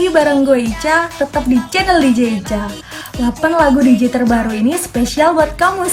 lagi bareng gue Ica, tetap di channel DJ Ica. 8 lagu DJ terbaru ini spesial buat kamu